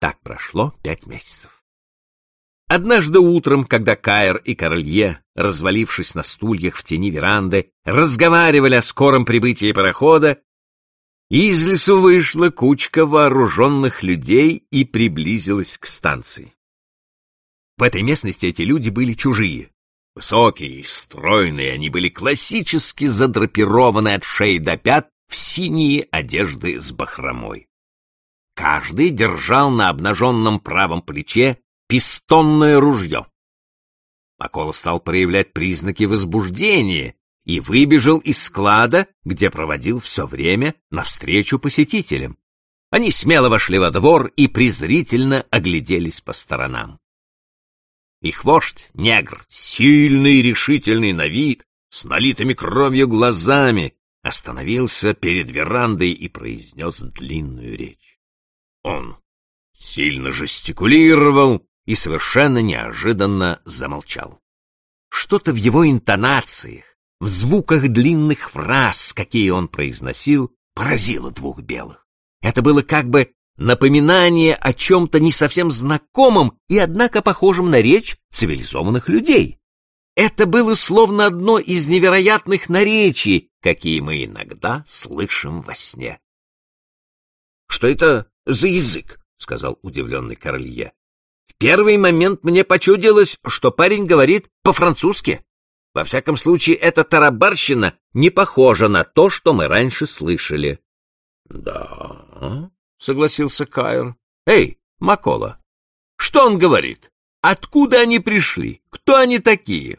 Так прошло пять месяцев. Однажды утром, когда Каир и Королье, развалившись на стульях в тени веранды, разговаривали о скором прибытии парохода, из лесу вышла кучка вооруженных людей и приблизилась к станции. В этой местности эти люди были чужие. Высокие и стройные, они были классически задрапированы от шеи до пят в синие одежды с бахромой. Каждый держал на обнаженном правом плече пистонное ружье. Макола стал проявлять признаки возбуждения и выбежал из склада, где проводил все время навстречу посетителям. Они смело вошли во двор и презрительно огляделись по сторонам. Их вождь, негр, сильный и решительный на вид, с налитыми кровью глазами, остановился перед верандой и произнес длинную речь. Он сильно жестикулировал и совершенно неожиданно замолчал. Что-то в его интонациях, в звуках длинных фраз, какие он произносил, поразило двух белых. Это было как бы напоминание о чем-то не совсем знакомом и, однако, похожем на речь цивилизованных людей. Это было словно одно из невероятных наречий, какие мы иногда слышим во сне. — Что это за язык? — сказал удивленный Королье. — В первый момент мне почудилось, что парень говорит по-французски. Во всяком случае, эта тарабарщина не похожа на то, что мы раньше слышали. — Да, — согласился Кайр. — Эй, Макола, что он говорит? Откуда они пришли? Кто они такие?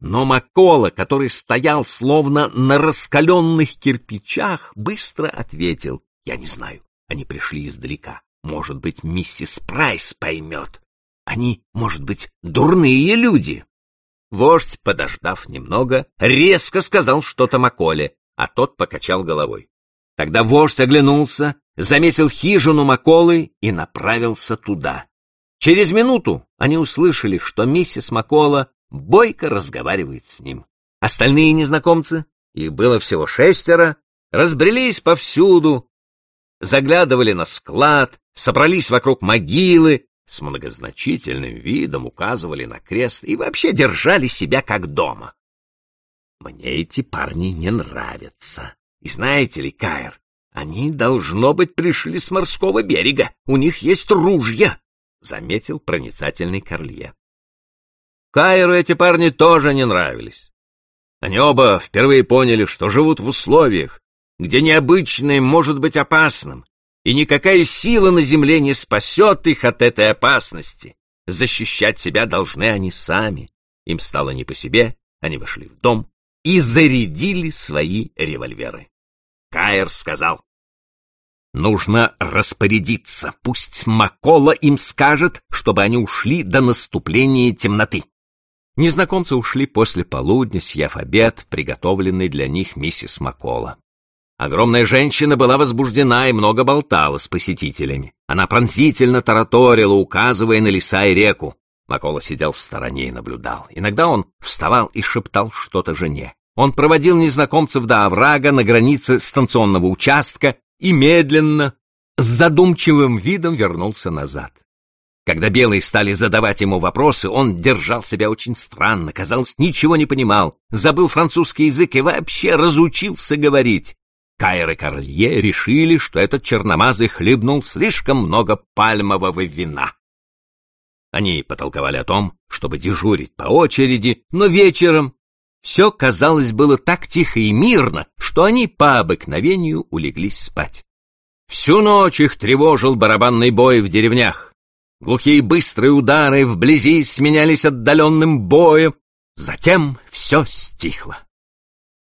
Но Макола, который стоял словно на раскаленных кирпичах, быстро ответил. — Я не знаю. Они пришли издалека. Может быть, миссис Прайс поймет. Они, может быть, дурные люди. Вождь, подождав немного, резко сказал что-то Маколе, а тот покачал головой. Тогда вождь оглянулся, заметил хижину Маколы и направился туда. Через минуту они услышали, что миссис Макола бойко разговаривает с ним. Остальные незнакомцы, их было всего шестеро, разбрелись повсюду, заглядывали на склад, собрались вокруг могилы, с многозначительным видом указывали на крест и вообще держали себя как дома. Мне эти парни не нравятся. И знаете ли, Каир, они, должно быть, пришли с морского берега. У них есть ружья, — заметил проницательный Корлье. Кайру эти парни тоже не нравились. Они оба впервые поняли, что живут в условиях, где необычное может быть опасным, и никакая сила на земле не спасет их от этой опасности. Защищать себя должны они сами. Им стало не по себе, они вошли в дом и зарядили свои револьверы. Каир сказал, «Нужно распорядиться, пусть Макола им скажет, чтобы они ушли до наступления темноты». Незнакомцы ушли после полудня, съев обед, приготовленный для них миссис Макола. Огромная женщина была возбуждена и много болтала с посетителями. Она пронзительно тараторила, указывая на леса и реку. Макола сидел в стороне и наблюдал. Иногда он вставал и шептал что-то жене. Он проводил незнакомцев до оврага на границе станционного участка и медленно, с задумчивым видом вернулся назад. Когда белые стали задавать ему вопросы, он держал себя очень странно, казалось, ничего не понимал, забыл французский язык и вообще разучился говорить. Кайр и Карлье решили, что этот черномазый хлебнул слишком много пальмового вина. Они потолковали о том, чтобы дежурить по очереди, но вечером все, казалось, было так тихо и мирно, что они по обыкновению улеглись спать. Всю ночь их тревожил барабанный бой в деревнях. Глухие быстрые удары вблизи сменялись отдаленным боем. Затем все стихло.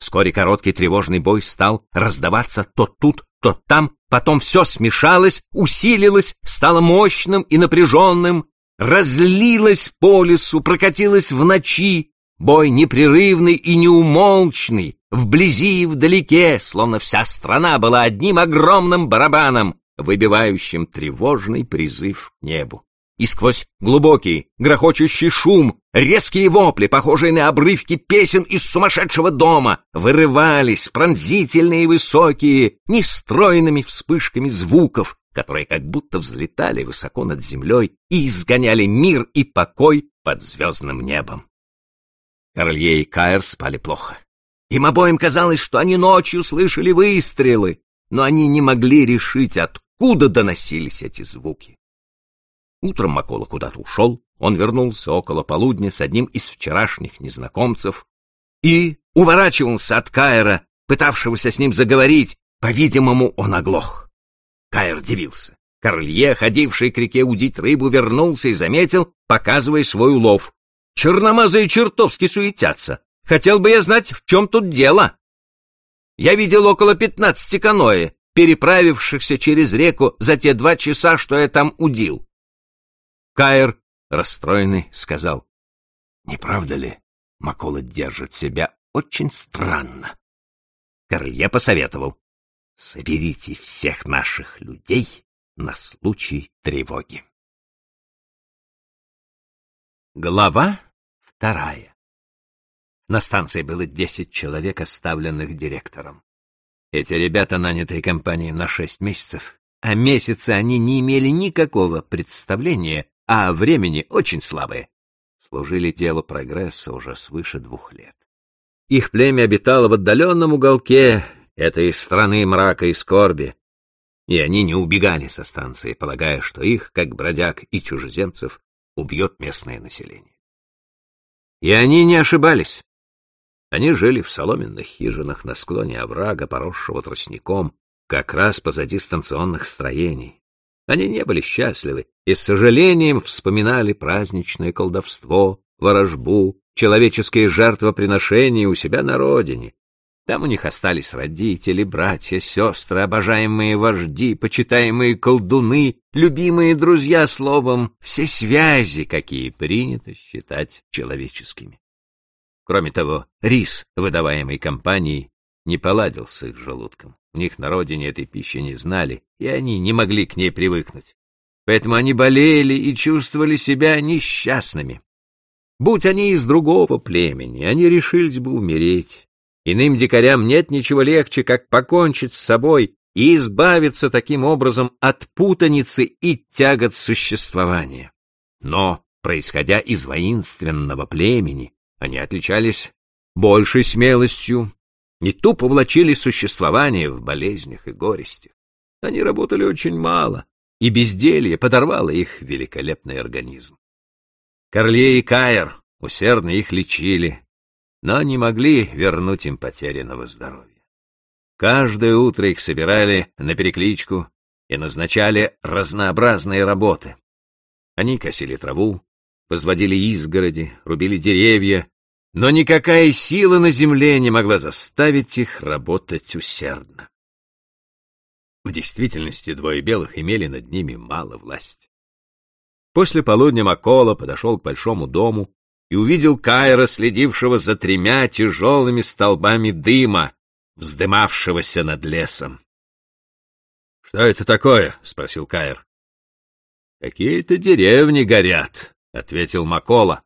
Вскоре короткий тревожный бой стал раздаваться то тут, то там, потом все смешалось, усилилось, стало мощным и напряженным, разлилось по лесу, прокатилось в ночи, Бой непрерывный и неумолчный, вблизи и вдалеке, словно вся страна была одним огромным барабаном, выбивающим тревожный призыв к небу. И сквозь глубокий, грохочущий шум, резкие вопли, похожие на обрывки песен из сумасшедшего дома, вырывались пронзительные и высокие, нестройными вспышками звуков, которые как будто взлетали высоко над землей и изгоняли мир и покой под звездным небом. Королье и Кайр спали плохо. Им обоим казалось, что они ночью слышали выстрелы, но они не могли решить, откуда доносились эти звуки. Утром Макола куда-то ушел, он вернулся около полудня с одним из вчерашних незнакомцев и уворачивался от Кайра, пытавшегося с ним заговорить. По-видимому, он оглох. Кайр дивился. Королье, ходивший к реке удить рыбу, вернулся и заметил, показывая свой улов. Черномазые чертовски суетятся. Хотел бы я знать, в чем тут дело. Я видел около пятнадцати каноэ, переправившихся через реку за те два часа, что я там удил. Каир, расстроенный, сказал, «Не правда ли, Макола держит себя очень странно?» Королье посоветовал, «Соберите всех наших людей на случай тревоги». Глава вторая На станции было десять человек, оставленных директором. Эти ребята, нанятые компанией на шесть месяцев, а месяцы они не имели никакого представления, а времени очень слабое, служили делу прогресса уже свыше двух лет. Их племя обитало в отдаленном уголке этой страны мрака и скорби, и они не убегали со станции, полагая, что их, как бродяг и чужеземцев, убьет местное население. И они не ошибались. Они жили в соломенных хижинах на склоне оврага, поросшего тростником, как раз позади станционных строений. Они не были счастливы и с сожалением вспоминали праздничное колдовство, ворожбу, человеческие жертвоприношения у себя на родине, там у них остались родители, братья, сестры, обожаемые вожди, почитаемые колдуны, любимые друзья, словом, все связи, какие принято считать человеческими. Кроме того, рис, выдаваемый компанией, не поладил с их желудком. У них на родине этой пищи не знали, и они не могли к ней привыкнуть. Поэтому они болели и чувствовали себя несчастными. Будь они из другого племени, они решились бы умереть. Иным дикарям нет ничего легче, как покончить с собой и избавиться таким образом от путаницы и тягот существования. Но, происходя из воинственного племени, они отличались большей смелостью и тупо влачили существование в болезнях и горестях. Они работали очень мало, и безделье подорвало их великолепный организм. Корле и Каир усердно их лечили, но не могли вернуть им потерянного здоровья. Каждое утро их собирали на перекличку и назначали разнообразные работы. Они косили траву, возводили изгороди, рубили деревья, но никакая сила на земле не могла заставить их работать усердно. В действительности двое белых имели над ними мало власти. После полудня Макола подошел к большому дому и увидел Кайра, следившего за тремя тяжелыми столбами дыма, вздымавшегося над лесом. — Что это такое? — спросил Кайр. — Какие-то деревни горят, — ответил Макола.